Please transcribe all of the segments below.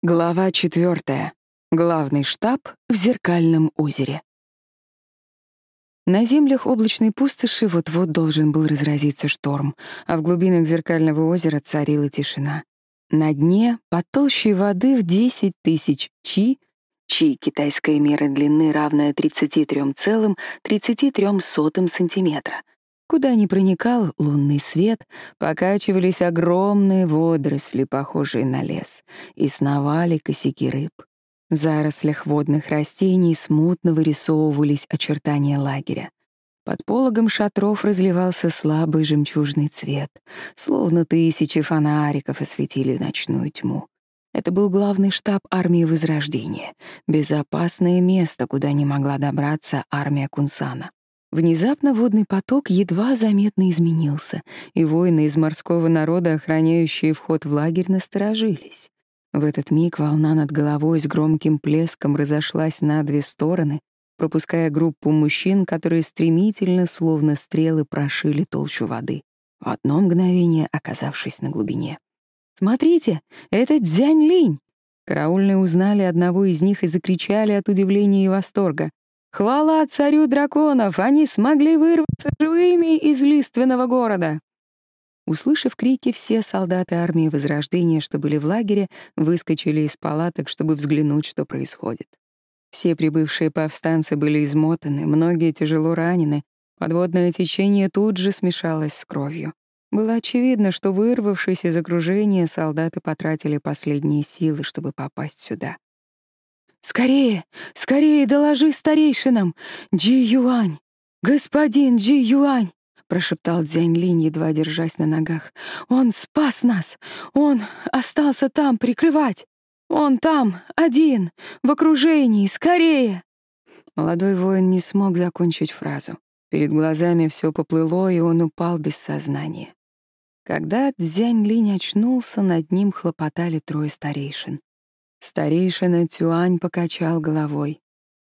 Глава четвертая. Главный штаб в Зеркальном озере. На землях облачной пустоши вот-вот должен был разразиться шторм, а в глубинах Зеркального озера царила тишина. На дне, под толщей воды в 10 тысяч чи, чи — китайская мера длины, равная 33,33 сантиметра, Куда ни проникал лунный свет, покачивались огромные водоросли, похожие на лес, и сновали косяки рыб. В зарослях водных растений смутно вырисовывались очертания лагеря. Под пологом шатров разливался слабый жемчужный цвет, словно тысячи фонариков осветили ночную тьму. Это был главный штаб армии Возрождения, безопасное место, куда не могла добраться армия Кунсана. Внезапно водный поток едва заметно изменился, и воины из морского народа, охраняющие вход в лагерь, насторожились. В этот миг волна над головой с громким плеском разошлась на две стороны, пропуская группу мужчин, которые стремительно, словно стрелы, прошили толщу воды, в одно мгновение оказавшись на глубине. «Смотрите, это Дзянь-Линь!» Караульные узнали одного из них и закричали от удивления и восторга. Хвала царю драконов! Они смогли вырваться живыми из лиственного города!» Услышав крики, все солдаты армии Возрождения, что были в лагере, выскочили из палаток, чтобы взглянуть, что происходит. Все прибывшие повстанцы были измотаны, многие тяжело ранены, подводное течение тут же смешалось с кровью. Было очевидно, что, вырвавшись из окружения, солдаты потратили последние силы, чтобы попасть сюда. «Скорее, скорее доложи старейшинам! Джи Юань! Господин Джи Юань!» — прошептал Дзянь Линь, едва держась на ногах. «Он спас нас! Он остался там прикрывать! Он там, один, в окружении! Скорее!» Молодой воин не смог закончить фразу. Перед глазами все поплыло, и он упал без сознания. Когда Дзянь Линь очнулся, над ним хлопотали трое старейшин. Старейшина Тюань покачал головой.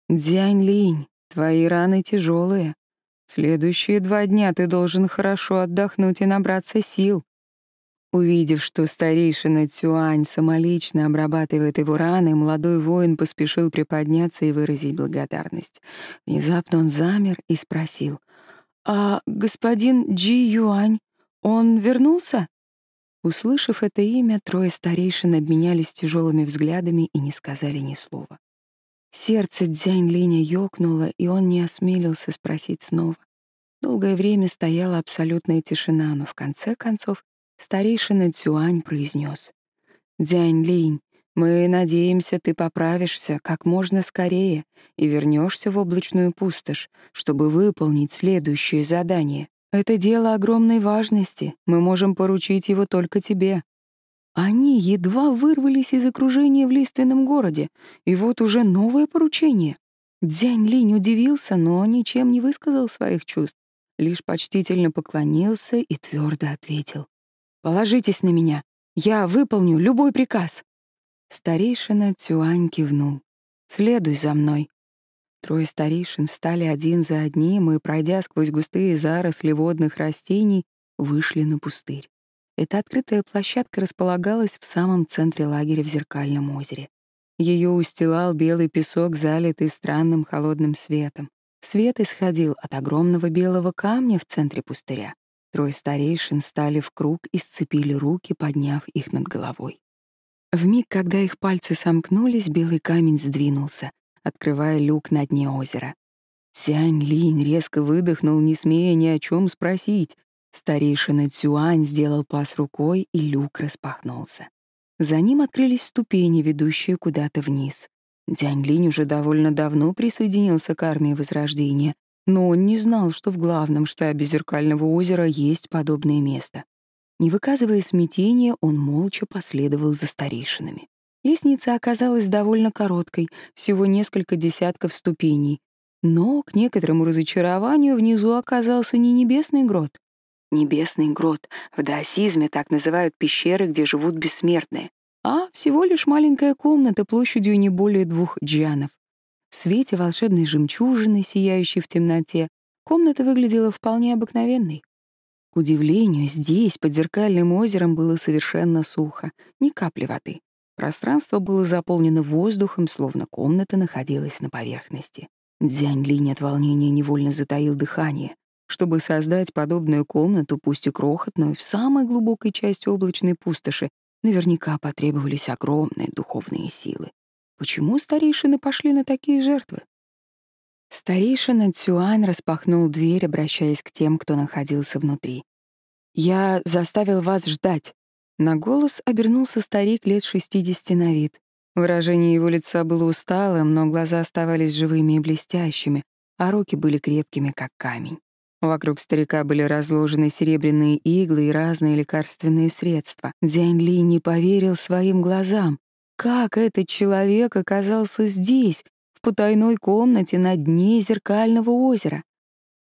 «Дзянь Линь, твои раны тяжелые. Следующие два дня ты должен хорошо отдохнуть и набраться сил». Увидев, что старейшина Тюань самолично обрабатывает его раны, молодой воин поспешил приподняться и выразить благодарность. Внезапно он замер и спросил, «А господин Джи Юань, он вернулся?» Услышав это имя, трое старейшин обменялись тяжелыми взглядами и не сказали ни слова. Сердце Дзянь Линя ёкнуло, и он не осмелился спросить снова. Долгое время стояла абсолютная тишина, но в конце концов старейшина Цюань произнес: «Дзянь Линь, мы надеемся, ты поправишься как можно скорее и вернешься в облачную пустошь, чтобы выполнить следующее задание. Это дело огромной важности, мы можем поручить его только тебе». Они едва вырвались из окружения в лиственном городе, и вот уже новое поручение. Дзянь Линь удивился, но ничем не высказал своих чувств, лишь почтительно поклонился и твердо ответил. «Положитесь на меня, я выполню любой приказ». Старейшина Цюань кивнул. «Следуй за мной». Трое старейшин встали один за одним и, пройдя сквозь густые заросли водных растений, вышли на пустырь. Эта открытая площадка располагалась в самом центре лагеря в Зеркальном озере. Ее устилал белый песок, залитый странным холодным светом. Свет исходил от огромного белого камня в центре пустыря. Трое старейшин стали в круг и сцепили руки, подняв их над головой. В миг, когда их пальцы сомкнулись, белый камень сдвинулся, открывая люк на дне озера. Цянь Линь резко выдохнул, не смея ни о чем спросить. Старейшина Цюань сделал пас рукой, и люк распахнулся. За ним открылись ступени, ведущие куда-то вниз. Дзянь Линь уже довольно давно присоединился к армии Возрождения, но он не знал, что в главном штабе Зеркального озера есть подобное место. Не выказывая смятения, он молча последовал за старейшинами. Лестница оказалась довольно короткой, всего несколько десятков ступеней. Но, к некоторому разочарованию, внизу оказался не небесный грот. Небесный грот в даосизме так называют пещеры, где живут бессмертные, а всего лишь маленькая комната площадью не более двух джанов. В свете волшебной жемчужины, сияющей в темноте, комната выглядела вполне обыкновенной. К удивлению, здесь, под зеркальным озером, было совершенно сухо, ни капли воды. Пространство было заполнено воздухом, словно комната находилась на поверхности. Дзянь Линь от волнения невольно затаил дыхание. Чтобы создать подобную комнату, пусть и крохотную, в самой глубокой части облачной пустоши, наверняка потребовались огромные духовные силы. Почему старейшины пошли на такие жертвы? Старейшина Цюань распахнул дверь, обращаясь к тем, кто находился внутри. «Я заставил вас ждать». На голос обернулся старик лет шестидесяти на вид. Выражение его лица было усталым, но глаза оставались живыми и блестящими, а руки были крепкими, как камень. Вокруг старика были разложены серебряные иглы и разные лекарственные средства. Дзянь Ли не поверил своим глазам. Как этот человек оказался здесь, в потайной комнате на дне зеркального озера?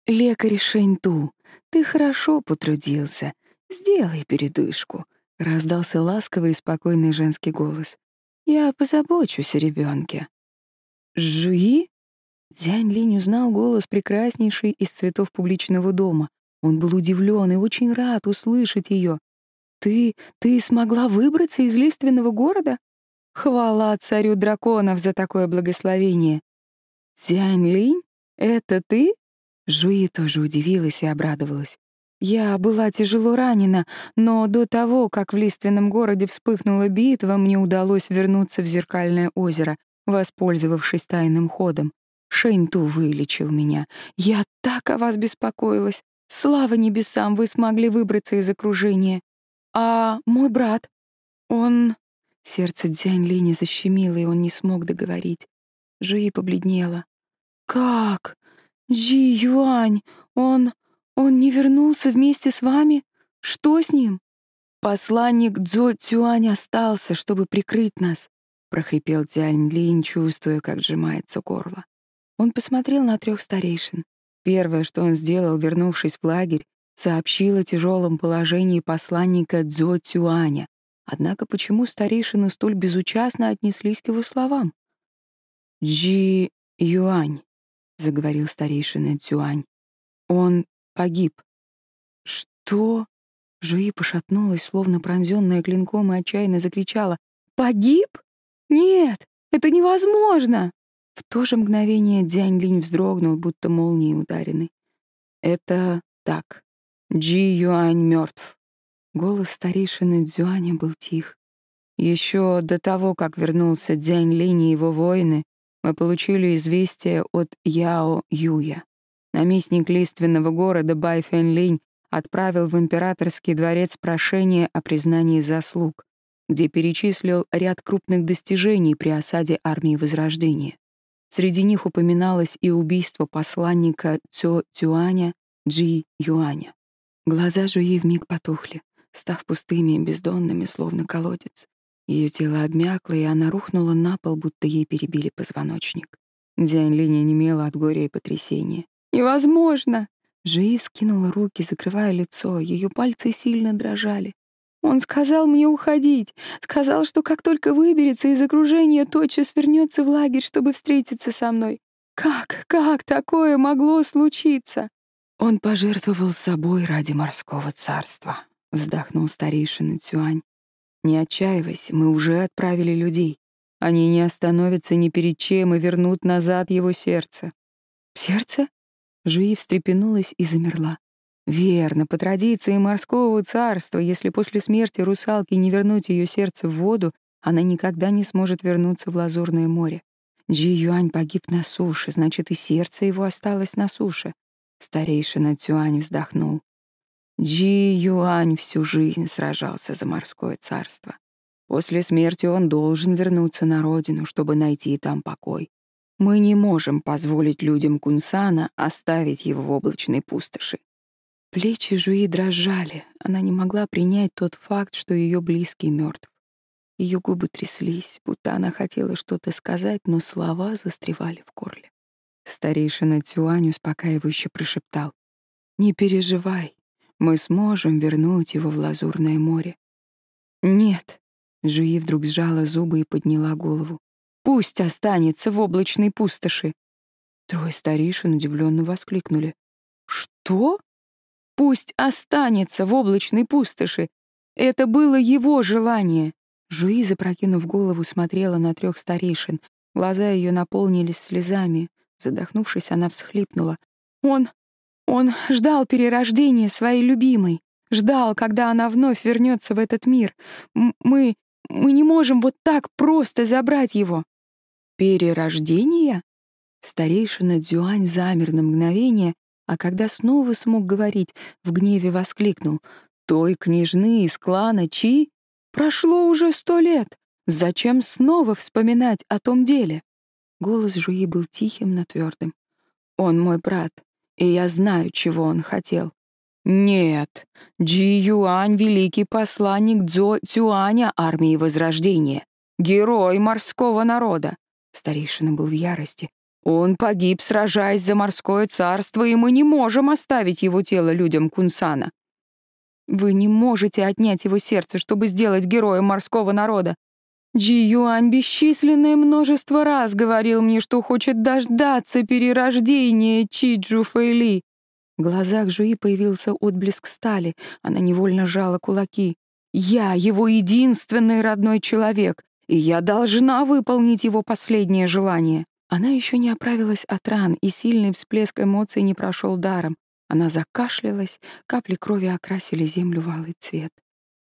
«Лекарь Шэньту, ты хорошо потрудился. Сделай передышку», — раздался ласковый и спокойный женский голос. «Я позабочусь о ребенке. «Жуи?» Дзянь Линь узнал голос прекраснейший из цветов публичного дома. Он был удивлен и очень рад услышать ее. «Ты... ты смогла выбраться из лиственного города? Хвала царю драконов за такое благословение!» «Дзянь Линь, это ты?» Жуи тоже удивилась и обрадовалась. «Я была тяжело ранена, но до того, как в лиственном городе вспыхнула битва, мне удалось вернуться в Зеркальное озеро, воспользовавшись тайным ходом. Шэньту вылечил меня. Я так о вас беспокоилась. Слава небесам, вы смогли выбраться из окружения. А мой брат, он... Сердце Дзянь Лини защемило, и он не смог договорить. Жуи побледнела. «Как? Джи Юань, он... он не вернулся вместе с вами? Что с ним?» «Посланник Цзо Цюань остался, чтобы прикрыть нас», — прохрипел Дзянь Линь, чувствуя, как сжимается горло. Он посмотрел на трех старейшин. Первое, что он сделал, вернувшись в лагерь, сообщил о тяжелом положении посланника Цзо Цюаня. Однако почему старейшины столь безучастно отнеслись к его словам? «Джи Юань», — заговорил старейшина Цюань. «Он погиб». «Что?» Жуи пошатнулась, словно пронзенная клинком, и отчаянно закричала. «Погиб? Нет, это невозможно!» В то же мгновение Дзянь Линь вздрогнул, будто молнией ударенный. «Это так. Джи Юань мертв. Голос старейшины Дзюаня был тих. Еще до того, как вернулся Дзянь Линь и его воины, мы получили известие от Яо Юя. Наместник лиственного города Бай Фэн Линь отправил в императорский дворец прошение о признании заслуг, где перечислил ряд крупных достижений при осаде армии Возрождения. Среди них упоминалось и убийство посланника Цё Цюаня Джи Юаня. Глаза Жуи вмиг потухли, став пустыми и бездонными, словно колодец. Ее тело обмякло, и она рухнула на пол, будто ей перебили позвоночник. Дзянь Линя немела от горя и потрясения. «Невозможно!» Жи скинула руки, закрывая лицо, ее пальцы сильно дрожали. Он сказал мне уходить. Сказал, что как только выберется из окружения, тотчас вернется в лагерь, чтобы встретиться со мной. Как, как такое могло случиться? Он пожертвовал собой ради морского царства, вздохнул старейшина Цюань. Не отчаивайся, мы уже отправили людей. Они не остановятся ни перед чем и вернут назад его сердце. Сердце? Жуи встрепенулась и замерла. Верно, по традиции морского царства, если после смерти русалки не вернуть ее сердце в воду, она никогда не сможет вернуться в Лазурное море. Джи Юань погиб на суше, значит, и сердце его осталось на суше. Старейшина Цюань вздохнул. Джи Юань всю жизнь сражался за морское царство. После смерти он должен вернуться на родину, чтобы найти там покой. Мы не можем позволить людям Кунсана оставить его в облачной пустоши. Плечи Жуи дрожали. Она не могла принять тот факт, что ее близкий мертв. Ее губы тряслись, будто она хотела что-то сказать, но слова застревали в горле. Старейшина Цюань успокаивающе прошептал. «Не переживай, мы сможем вернуть его в Лазурное море». «Нет», — Жуи вдруг сжала зубы и подняла голову. «Пусть останется в облачной пустоши». Трое старейшин удивленно воскликнули. «Что?» Пусть останется в облачной пустоши. Это было его желание. Жуи, запрокинув голову, смотрела на трех старейшин. Глаза ее наполнились слезами. Задохнувшись, она всхлипнула. «Он... он ждал перерождения своей любимой. Ждал, когда она вновь вернется в этот мир. М мы... мы не можем вот так просто забрать его». «Перерождение?» Старейшина Дзюань замер на мгновение, а когда снова смог говорить, в гневе воскликнул. «Той княжны из клана Чи Прошло уже сто лет. Зачем снова вспоминать о том деле? Голос Жуи был тихим, но твердым. Он мой брат, и я знаю, чего он хотел. Нет, Джи Юань — великий посланник Дзо Цюаня армии Возрождения, герой морского народа. Старейшина был в ярости. Он погиб, сражаясь за морское царство, и мы не можем оставить его тело людям Кунсана. Вы не можете отнять его сердце, чтобы сделать героем морского народа. Джи Юань бесчисленное множество раз говорил мне, что хочет дождаться перерождения Чиджу Фэйли. В глазах Жуи появился отблеск стали, она невольно сжала кулаки. «Я его единственный родной человек, и я должна выполнить его последнее желание». Она еще не оправилась от ран, и сильный всплеск эмоций не прошел даром. Она закашлялась, капли крови окрасили землю в алый цвет.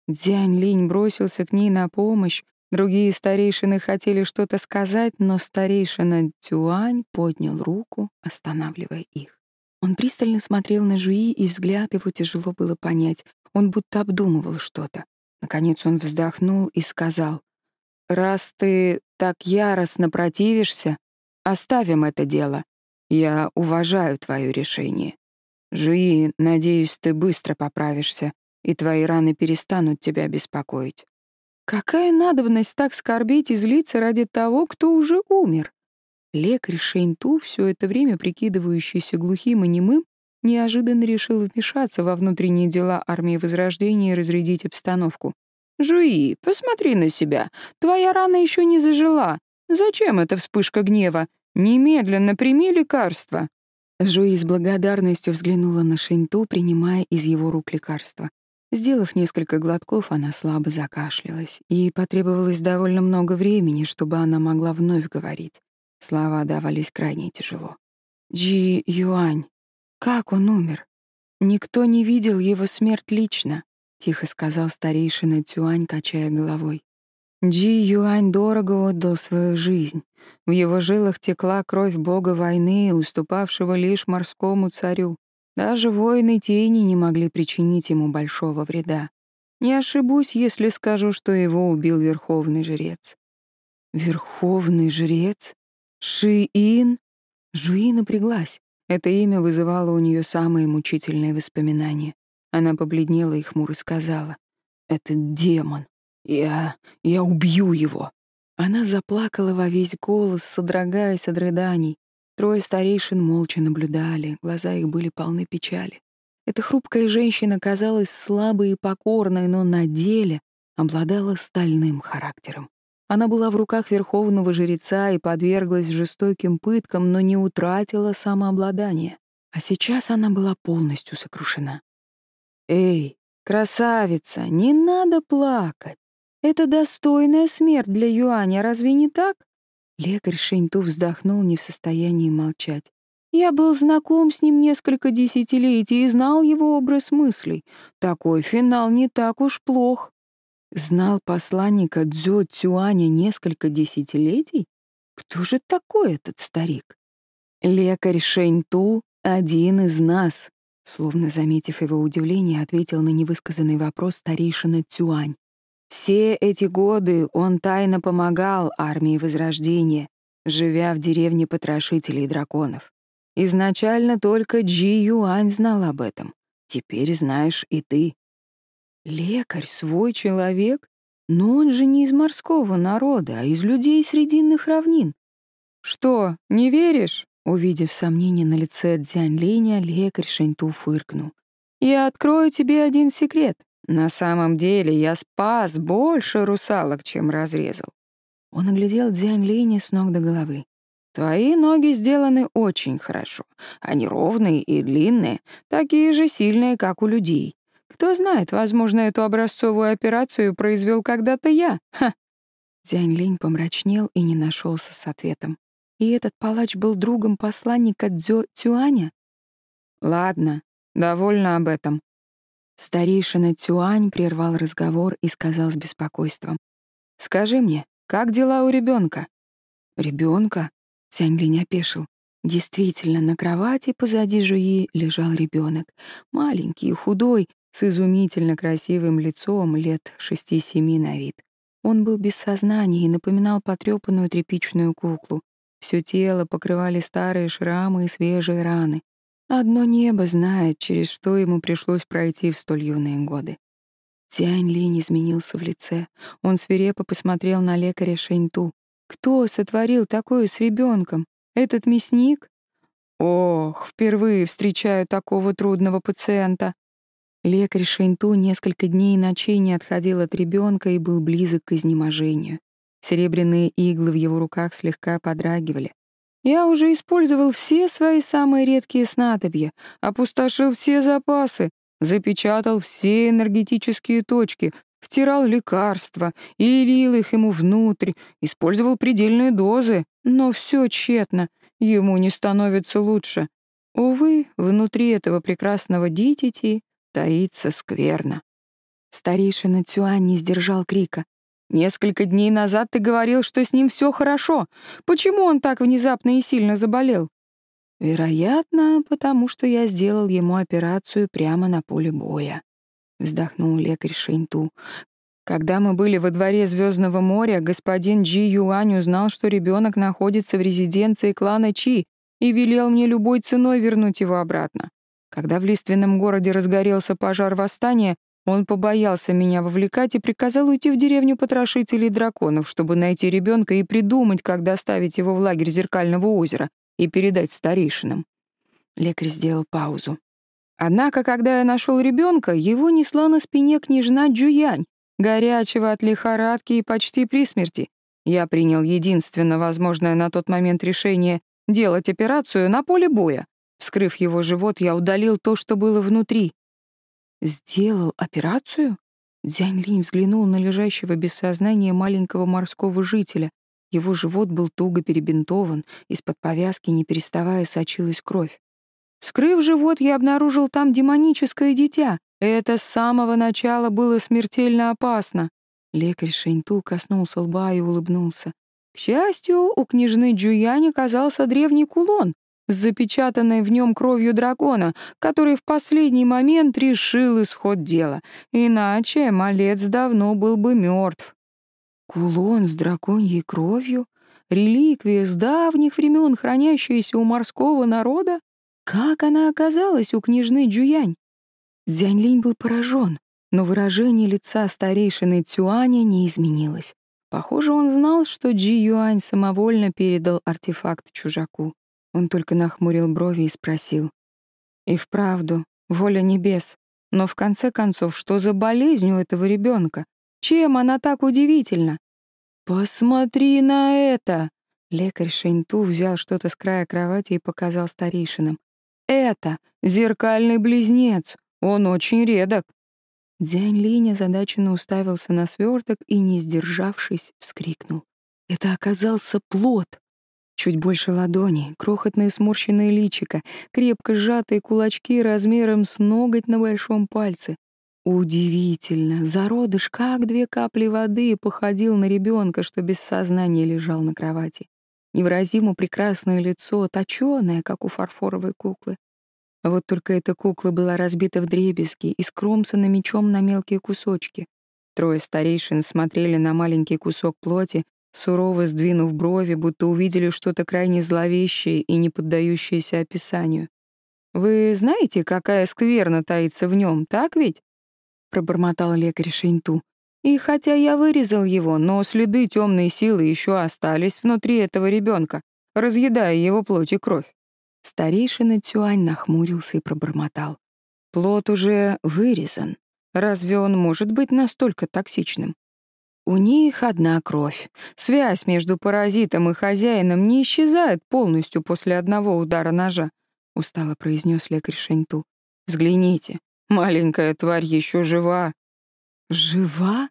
Дзянь Линь бросился к ней на помощь, другие старейшины хотели что-то сказать, но старейшина Тюань поднял руку, останавливая их. Он пристально смотрел на Жуи, и взгляд его тяжело было понять. Он будто обдумывал что-то. Наконец он вздохнул и сказал, «Раз ты так яростно противишься, оставим это дело. Я уважаю твое решение. Жуи, надеюсь, ты быстро поправишься, и твои раны перестанут тебя беспокоить. Какая надобность так скорбеть и злиться ради того, кто уже умер? Лекарь Шейнту, все это время прикидывающийся глухим и немым, неожиданно решил вмешаться во внутренние дела армии Возрождения и разрядить обстановку. «Жуи, посмотри на себя. Твоя рана еще не зажила. Зачем эта вспышка гнева? Немедленно прими лекарство». Жуи с благодарностью взглянула на Шинту, принимая из его рук лекарство. Сделав несколько глотков, она слабо закашлялась. Ей потребовалось довольно много времени, чтобы она могла вновь говорить. Слова давались крайне тяжело. «Джи Юань, как он умер? Никто не видел его смерть лично», — тихо сказал старейшина Цюань, качая головой. Джи Юань дорого отдал свою жизнь. В его жилах текла кровь бога войны, уступавшего лишь морскому царю. Даже воины тени не могли причинить ему большого вреда. Не ошибусь, если скажу, что его убил верховный жрец. Верховный жрец? Шиин? Жуи напряглась. Это имя вызывало у нее самые мучительные воспоминания. Она побледнела и хмуро сказала. «Это демон. «Я... я убью его!» Она заплакала во весь голос, содрогаясь от рыданий. Трое старейшин молча наблюдали, глаза их были полны печали. Эта хрупкая женщина казалась слабой и покорной, но на деле обладала стальным характером. Она была в руках верховного жреца и подверглась жестоким пыткам, но не утратила самообладание. А сейчас она была полностью сокрушена. «Эй, красавица, не надо плакать. Это достойная смерть для Юаня, разве не так? Лекарь Шэньту вздохнул, не в состоянии молчать. Я был знаком с ним несколько десятилетий и знал его образ мыслей. Такой финал не так уж плох. Знал посланника Дзё Цюаня несколько десятилетий? Кто же такой этот старик? Лекарь Шэньту — один из нас, словно заметив его удивление, ответил на невысказанный вопрос старейшина Цюань. Все эти годы он тайно помогал армии Возрождения, живя в деревне потрошителей драконов. Изначально только Джи Юань знал об этом. Теперь знаешь и ты. Лекарь, свой человек? Но он же не из морского народа, а из людей срединных равнин. Что, не веришь? Увидев сомнение на лице Дзянь Линя, лекарь Шэньту фыркнул. «Я открою тебе один секрет. На самом деле я спас больше русалок, чем разрезал. Он оглядел Дзянь Линя с ног до головы. Твои ноги сделаны очень хорошо. Они ровные и длинные, такие же сильные, как у людей. Кто знает, возможно, эту образцовую операцию произвел когда-то я. Ха!» Дзянь Линь помрачнел и не нашелся с ответом. И этот палач был другом посланника Дзё Цюаня? Ладно, довольно об этом. Старейшина Цюань прервал разговор и сказал с беспокойством. «Скажи мне, как дела у ребенка? Ребенка? Цянь Линь опешил. Действительно, на кровати позади Жуи лежал ребенок, маленький и худой, с изумительно красивым лицом лет шести-семи на вид. Он был без сознания и напоминал потрепанную тряпичную куклу. Все тело покрывали старые шрамы и свежие раны. Одно небо знает, через что ему пришлось пройти в столь юные годы. Тянь Линь изменился в лице. Он свирепо посмотрел на лекаря Шэньту. Кто сотворил такое с ребенком? Этот мясник? Ох, впервые встречаю такого трудного пациента. Лекарь Шэньту несколько дней и ночей не отходил от ребенка и был близок к изнеможению. Серебряные иглы в его руках слегка подрагивали. Я уже использовал все свои самые редкие снадобья, опустошил все запасы, запечатал все энергетические точки, втирал лекарства и лил их ему внутрь, использовал предельные дозы, но все тщетно, ему не становится лучше. Увы, внутри этого прекрасного дитяти таится скверно. Старейшина Цюань не сдержал крика. Несколько дней назад ты говорил, что с ним все хорошо. Почему он так внезапно и сильно заболел? Вероятно, потому что я сделал ему операцию прямо на поле боя. Вздохнул лекарь Шэньту. Когда мы были во дворе Звездного моря, господин Джи Юань узнал, что ребенок находится в резиденции клана Чи и велел мне любой ценой вернуть его обратно. Когда в лиственном городе разгорелся пожар восстания, он побоялся меня вовлекать и приказал уйти в деревню потрошителей драконов, чтобы найти ребенка и придумать, как доставить его в лагерь Зеркального озера и передать старейшинам. Лекарь сделал паузу. Однако, когда я нашел ребенка, его несла на спине княжна Джуянь, горячего от лихорадки и почти при смерти. Я принял единственно возможное на тот момент решение делать операцию на поле боя. Вскрыв его живот, я удалил то, что было внутри, «Сделал операцию?» Дзянь Линь взглянул на лежащего без сознания маленького морского жителя. Его живот был туго перебинтован, из-под повязки, не переставая, сочилась кровь. Вскрыв живот, я обнаружил там демоническое дитя. Это с самого начала было смертельно опасно. Лекарь Шэньту коснулся лба и улыбнулся. К счастью, у княжны Джуянь оказался древний кулон, запечатанной в нем кровью дракона, который в последний момент решил исход дела. Иначе малец давно был бы мертв. Кулон с драконьей кровью? Реликвия с давних времен, хранящаяся у морского народа? Как она оказалась у княжны Джуянь? Зяньлинь был поражен, но выражение лица старейшины Цюаня не изменилось. Похоже, он знал, что Джи Юань самовольно передал артефакт чужаку. Он только нахмурил брови и спросил. «И вправду, воля небес. Но в конце концов, что за болезнь у этого ребенка? Чем она так удивительна?» «Посмотри на это!» Лекарь Шэньту взял что-то с края кровати и показал старейшинам. «Это зеркальный близнец. Он очень редок». Дзянь Линь озадаченно уставился на сверток и, не сдержавшись, вскрикнул. Это оказался плод. Чуть больше ладони, крохотные сморщенные личика, крепко сжатые кулачки размером с ноготь на большом пальце. Удивительно, зародыш, как две капли воды, походил на ребенка, что без сознания лежал на кровати. Невыразимо прекрасное лицо, точёное, как у фарфоровой куклы. А вот только эта кукла была разбита в дребезги и скромсана мечом на мелкие кусочки. Трое старейшин смотрели на маленький кусок плоти, сурово сдвинув брови, будто увидели что-то крайне зловещее и не поддающееся описанию. «Вы знаете, какая скверна таится в нем, так ведь?» — пробормотал лекарь Шэньту. «И хотя я вырезал его, но следы темной силы еще остались внутри этого ребенка, разъедая его плоть и кровь». Старейшина Цюань нахмурился и пробормотал. «Плод уже вырезан. Разве он может быть настолько токсичным? У них одна кровь. Связь между паразитом и хозяином не исчезает полностью после одного удара ножа, устало произнес лекарь Шэньту. Взгляните. Маленькая тварь еще жива». «Жива?»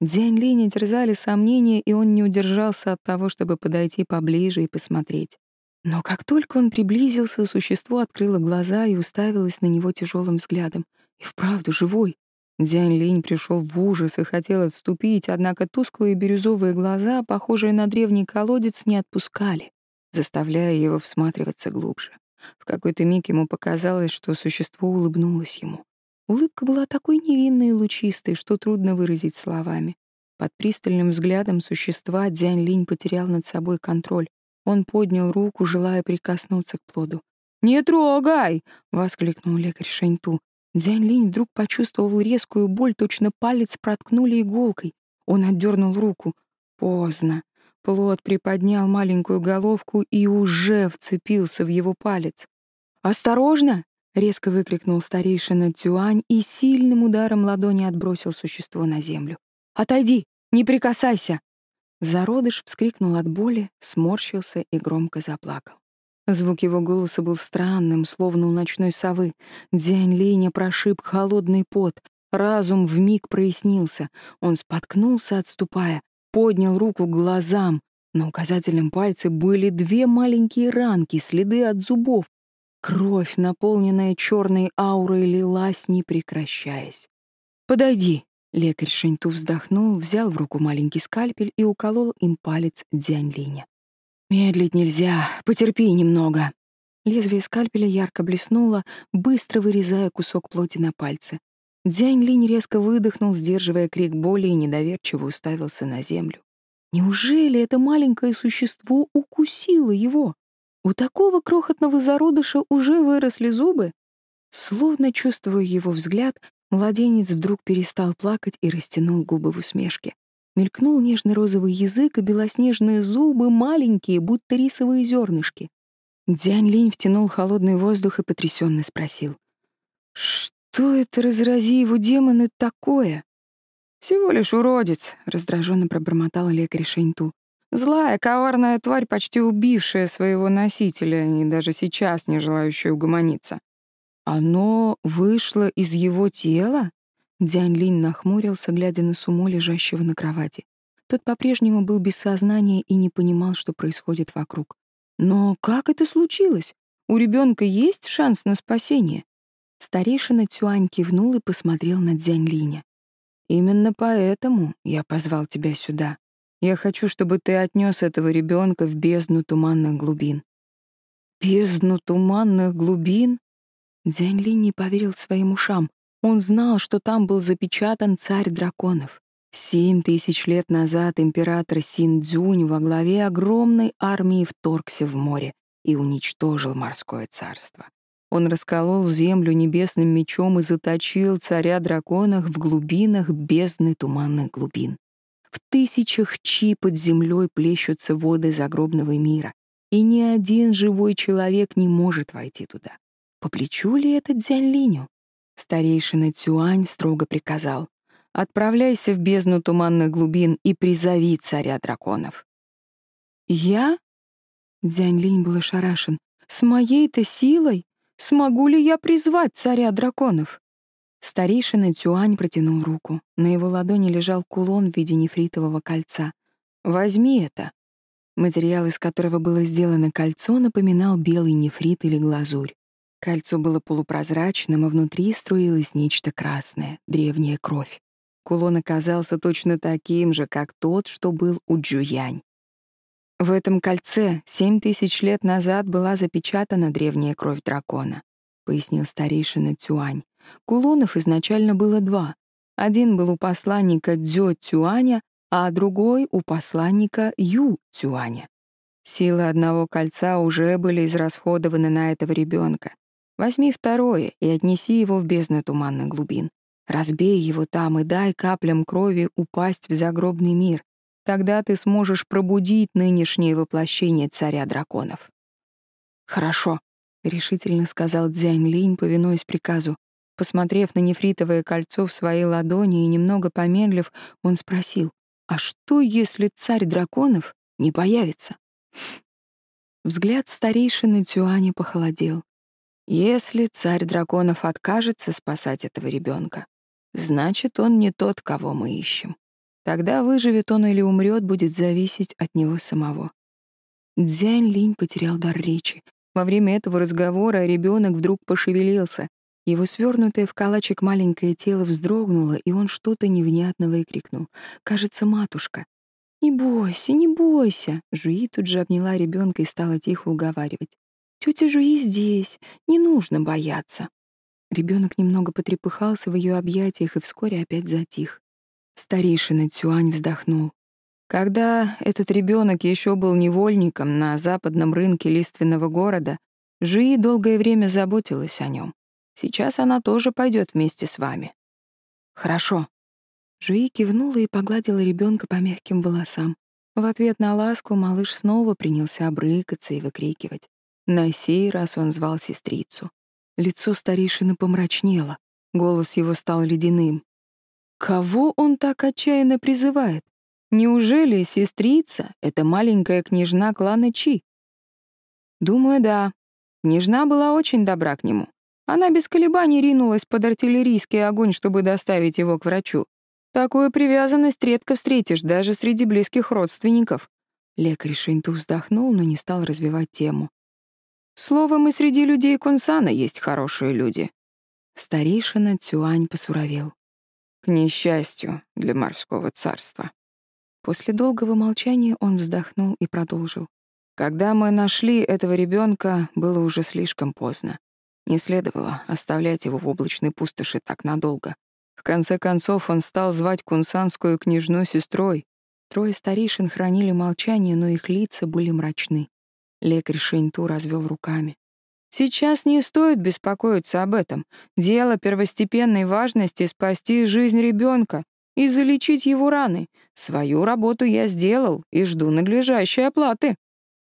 Дзянь Линя терзали сомнения, и он не удержался от того, чтобы подойти поближе и посмотреть. Но как только он приблизился, существо открыло глаза и уставилось на него тяжелым взглядом. И вправду живой. Дзянь Линь пришел в ужас и хотел отступить, однако тусклые бирюзовые глаза, похожие на древний колодец, не отпускали, заставляя его всматриваться глубже. В какой-то миг ему показалось, что существо улыбнулось ему. Улыбка была такой невинной и лучистой, что трудно выразить словами. Под пристальным взглядом существа Дзянь Линь потерял над собой контроль. Он поднял руку, желая прикоснуться к плоду. «Не трогай!» — воскликнул лекарь Шэньту. Дзянь Линь вдруг почувствовал резкую боль, точно палец проткнули иголкой. Он отдернул руку. Поздно. Плод приподнял маленькую головку и уже вцепился в его палец. «Осторожно!» — резко выкрикнул старейшина Тюань и сильным ударом ладони отбросил существо на землю. «Отойди! Не прикасайся!» Зародыш вскрикнул от боли, сморщился и громко заплакал. Звук его голоса был странным, словно у ночной совы. Дзянь Линя прошиб холодный пот. Разум вмиг прояснился. Он споткнулся, отступая, поднял руку к глазам. На указательном пальце были две маленькие ранки, следы от зубов. Кровь, наполненная черной аурой, лилась, не прекращаясь. «Подойди», Лекарь Шэньту вздохнул, взял в руку маленький скальпель и уколол им палец Дзянь-Линя. «Медлить нельзя, потерпи немного». Лезвие скальпеля ярко блеснуло, быстро вырезая кусок плоти на пальце. Дзянь-Линь резко выдохнул, сдерживая крик боли, и недоверчиво уставился на землю. Неужели это маленькое существо укусило его? У такого крохотного зародыша уже выросли зубы? Словно чувствуя его взгляд, Младенец вдруг перестал плакать и растянул губы в усмешке. Мелькнул нежный розовый язык и белоснежные зубы, маленькие, будто рисовые зернышки. Дзянь Линь втянул холодный воздух и потрясенно спросил. «Что это, разрази его демоны, такое?» «Всего лишь уродец», — раздраженно пробормотал лекарь Шэньту. «Злая, коварная тварь, почти убившая своего носителя и даже сейчас не желающая угомониться. Оно вышло из его тела? Дзянь Линь нахмурился, глядя на Сумо, лежащего на кровати. Тот по-прежнему был без сознания и не понимал, что происходит вокруг. Но как это случилось? У ребенка есть шанс на спасение? Старейшина Цюань кивнул и посмотрел на Дзянь Линя. Именно поэтому я позвал тебя сюда. Я хочу, чтобы ты отнес этого ребенка в бездну туманных глубин. Бездну туманных глубин? Дзянь не поверил своим ушам. Он знал, что там был запечатан царь драконов. Семь тысяч лет назад император Син Цзюнь во главе огромной армии вторгся в море и уничтожил морское царство. Он расколол землю небесным мечом и заточил царя драконов в глубинах бездны туманных глубин. В тысячах чи под землей плещутся воды загробного мира, и ни один живой человек не может войти туда. По плечу ли это Дзянь-Линю? Старейшина Цюань строго приказал. «Отправляйся в бездну туманных глубин и призови царя драконов». «Я?» Дзянь-Линь был ошарашен. «С моей-то силой? Смогу ли я призвать царя драконов?» Старейшина Цюань протянул руку. На его ладони лежал кулон в виде нефритового кольца. «Возьми это». Материал, из которого было сделано кольцо, напоминал белый нефрит или глазурь. Кольцо было полупрозрачным, а внутри струилось нечто красное, древняя кровь. Кулон оказался точно таким же, как тот, что был у Джуянь. В этом кольце семь тысяч лет назад была запечатана древняя кровь дракона, пояснил старейшина Цюань. Кулонов изначально было два. Один был у посланника Дзё Цюаня, а другой — у посланника Ю Цюаня. Силы одного кольца уже были израсходованы на этого ребенка. Возьми второе и отнеси его в бездну туманных глубин. Разбей его там и дай каплям крови упасть в загробный мир. Тогда ты сможешь пробудить нынешнее воплощение царя драконов. «Хорошо», — решительно сказал Дзянь Линь, повинуясь приказу. Посмотрев на нефритовое кольцо в своей ладони и немного помедлив, он спросил, «А что, если царь драконов не появится?» Взгляд старейшины Цюаня похолодел. Если царь драконов откажется спасать этого ребенка, значит, он не тот, кого мы ищем. Тогда выживет он или умрет, будет зависеть от него самого. Дзянь Линь потерял дар речи. Во время этого разговора ребенок вдруг пошевелился. Его свернутое в калачик маленькое тело вздрогнуло, и он что-то невнятно выкрикнул. «Кажется, матушка». «Не бойся, не бойся!» Жуи тут же обняла ребенка и стала тихо уговаривать. Тетя Жуи здесь, не нужно бояться. Ребенок немного потрепыхался в ее объятиях и вскоре опять затих. Старейшина Цюань вздохнул. Когда этот ребенок еще был невольником на западном рынке лиственного города, Жуи долгое время заботилась о нем. Сейчас она тоже пойдет вместе с вами. Хорошо. Жуи кивнула и погладила ребенка по мягким волосам. В ответ на ласку малыш снова принялся обрыкаться и выкрикивать. На сей раз он звал сестрицу. Лицо старейшины помрачнело, голос его стал ледяным. Кого он так отчаянно призывает? Неужели сестрица — это маленькая княжна клана Чи? Думаю, да. Княжна была очень добра к нему. Она без колебаний ринулась под артиллерийский огонь, чтобы доставить его к врачу. Такую привязанность редко встретишь даже среди близких родственников. Лекарь Шинту вздохнул, но не стал развивать тему. Словом, и среди людей Кунсана есть хорошие люди. Старейшина Цюань посуровел. К несчастью для морского царства. После долгого молчания он вздохнул и продолжил. Когда мы нашли этого ребенка, было уже слишком поздно. Не следовало оставлять его в облачной пустоши так надолго. В конце концов он стал звать кунсанскую княжну сестрой. Трое старейшин хранили молчание, но их лица были мрачны. Лекарь Шэньту развел руками. Сейчас не стоит беспокоиться об этом. Дело первостепенной важности — спасти жизнь ребенка и залечить его раны. Свою работу я сделал и жду надлежащей оплаты.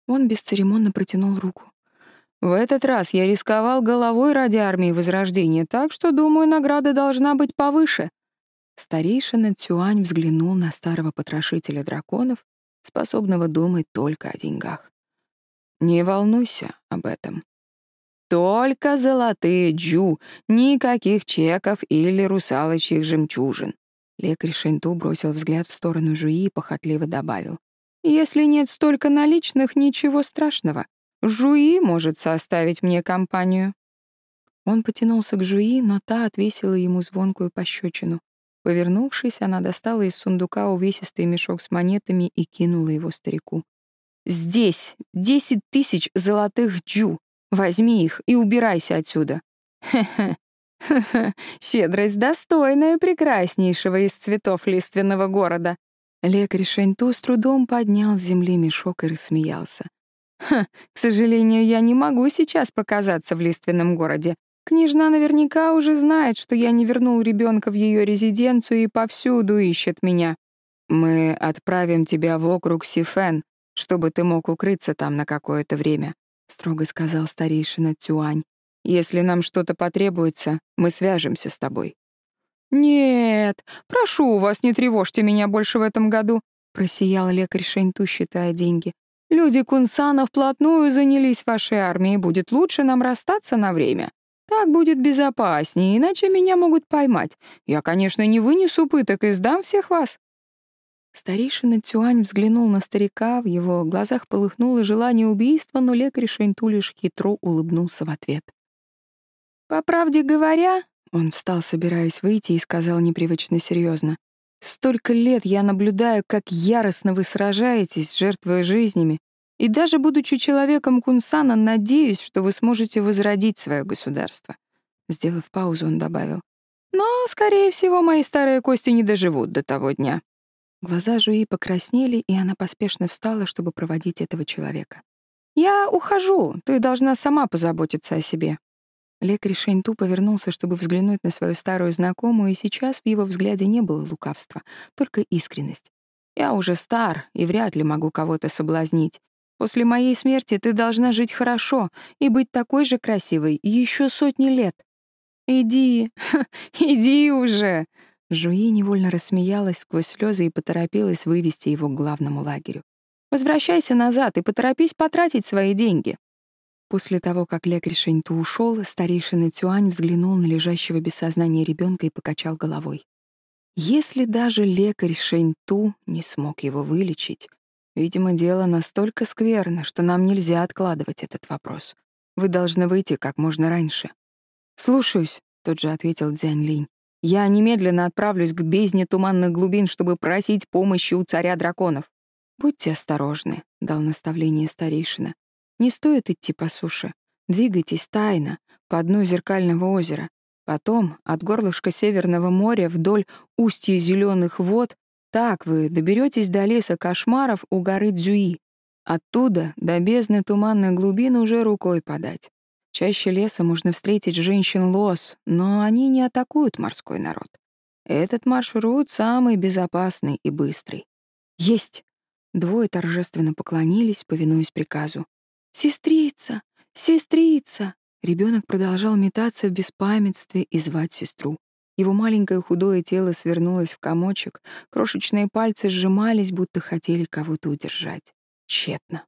Он бесцеремонно протянул руку. В этот раз я рисковал головой ради армии Возрождения, так что, думаю, награда должна быть повыше. Старейшина Цюань взглянул на старого потрошителя драконов, способного думать только о деньгах. Не волнуйся об этом. Только золотые джу, никаких чеков или русалочьих жемчужин. Лекарь Шенту бросил взгляд в сторону Жуи и похотливо добавил. «Если нет столько наличных, ничего страшного. Жуи может составить мне компанию». Он потянулся к Жуи, но та отвесила ему звонкую пощечину. Повернувшись, она достала из сундука увесистый мешок с монетами и кинула его старику. Здесь десять тысяч золотых джу. Возьми их и убирайся отсюда. Хе-хе. Хе-хе. Щедрость достойная прекраснейшего из цветов лиственного города. Лекарь Шэньту с трудом поднял с земли мешок и рассмеялся. Ха, к сожалению, я не могу сейчас показаться в лиственном городе. Княжна наверняка уже знает, что я не вернул ребенка в ее резиденцию и повсюду ищет меня. Мы отправим тебя в округ Сифен, чтобы ты мог укрыться там на какое-то время», — строго сказал старейшина Цюань. «Если нам что-то потребуется, мы свяжемся с тобой». «Нет, прошу вас, не тревожьте меня больше в этом году», — просиял лекарь Шэньту, считая деньги. «Люди Кунсана вплотную занялись вашей армией, будет лучше нам расстаться на время. Так будет безопаснее, иначе меня могут поймать. Я, конечно, не вынесу пыток и сдам всех вас. Старейшина Цюань взглянул на старика, в его глазах полыхнуло желание убийства, но лекарь Шэньту лишь хитро улыбнулся в ответ. «По правде говоря...» — он встал, собираясь выйти, и сказал непривычно серьезно. «Столько лет я наблюдаю, как яростно вы сражаетесь, жертвуя жизнями, и даже будучи человеком Кунсана, надеюсь, что вы сможете возродить свое государство». Сделав паузу, он добавил. «Но, скорее всего, мои старые кости не доживут до того дня». Глаза Жуи покраснели, и она поспешно встала, чтобы проводить этого человека. «Я ухожу. Ты должна сама позаботиться о себе». Лекарь Шэньту повернулся, чтобы взглянуть на свою старую знакомую, и сейчас в его взгляде не было лукавства, только искренность. «Я уже стар и вряд ли могу кого-то соблазнить. После моей смерти ты должна жить хорошо и быть такой же красивой еще сотни лет. Иди, иди уже!» Жуи невольно рассмеялась сквозь слезы и поторопилась вывести его к главному лагерю. «Возвращайся назад и поторопись потратить свои деньги». После того, как лекарь Шэньту ушел, старейшина Цюань взглянул на лежащего без сознания ребенка и покачал головой. Если даже лекарь Шэньту не смог его вылечить, видимо, дело настолько скверно, что нам нельзя откладывать этот вопрос. Вы должны выйти как можно раньше. «Слушаюсь», — тут же ответил Дзянь Линь. «Я немедленно отправлюсь к бездне туманных глубин, чтобы просить помощи у царя драконов». «Будьте осторожны», — дал наставление старейшина. «Не стоит идти по суше. Двигайтесь тайно, по дну зеркального озера. Потом от горлышка Северного моря вдоль устья зеленых вод так вы доберетесь до леса кошмаров у горы Дзюи. Оттуда до бездны туманных глубин уже рукой подать. Чаще леса можно встретить женщин-лос, но они не атакуют морской народ. Этот маршрут самый безопасный и быстрый. Есть! Двое торжественно поклонились, повинуясь приказу. «Сестрица! Сестрица!» Ребенок продолжал метаться в беспамятстве и звать сестру. Его маленькое худое тело свернулось в комочек, крошечные пальцы сжимались, будто хотели кого-то удержать. Тщетно.